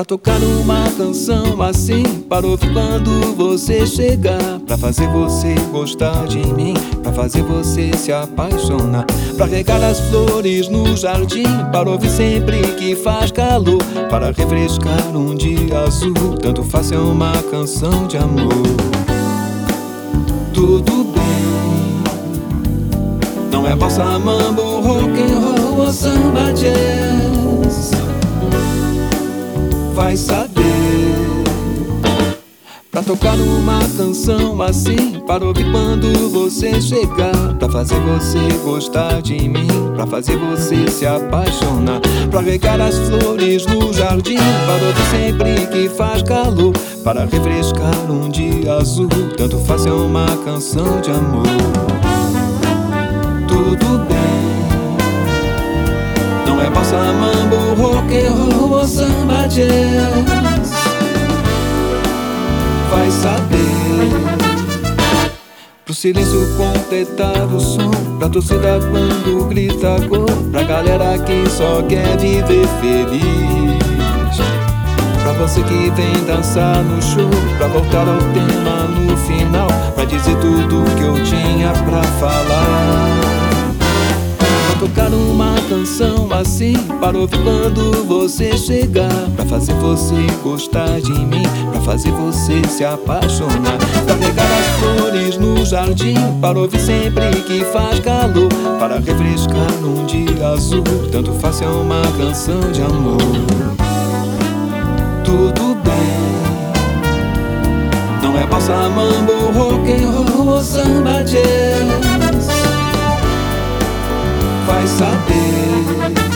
Pra tocar uma canção assim Para ouvir quando você chegar Pra fazer você gostar de mim Pra fazer você se apaixonar. Pra regar as flores no jardim Para ouvir sempre que faz calor. Para refrescar um dia azul Tanto faz é uma canção de amor. Tudo bem. Não é bossa, mambo, rock and roll ou samba jazz vai saber. Pra tocar numa canção assim, para ouvir quando você chegar. Pra fazer você gostar de mim, pra fazer você se apaixonar. Pra regar as flores no jardim, para ouvir sempre que faz calor. Para refrescar um dia azul, tanto faz é uma canção de amor. Tudo bem, não é bossa, mambo, silêncio completar o som. Pra torcida quando grita gol. Pra galera que só quer viver feliz. Pra você que vem dançar no show. Pra voltar ao tema no final. Pra dizer tudo que eu tinha pra falar canção assim Para ouvir quando você chegar Pra fazer você gostar de mim Pra fazer você se apaixonar. Pra pegar as flores no jardim Para ouvir sempre que faz calor Para refrescar num dia azul Tanto faz é uma canção de amor. Tudo bem Não é bossa, mambo, rock and roll ou samba jazz vai saber.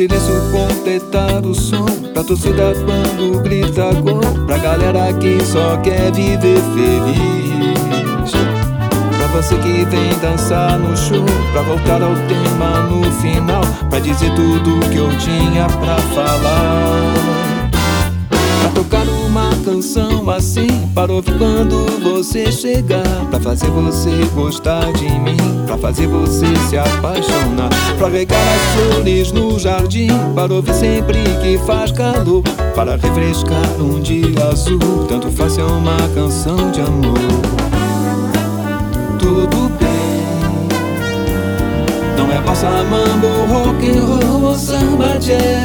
Silêncio completar o som Pra torcida quando grita gol Pra galera que só quer viver feliz. Pra você que vem dançar no show Pra voltar ao tema no final Pra dizer tudo que eu tinha pra falar assim Para ouvir quando você chegar Pra fazer você gostar de mim Pra fazer você se apaixonar Pra regar as flores no jardim Para ouvir sempre que faz calor Para refrescar um dia azul Tanto faz é uma canção de amor. Tudo bem Não é bossa, mambo, rock and roll ou samba jazz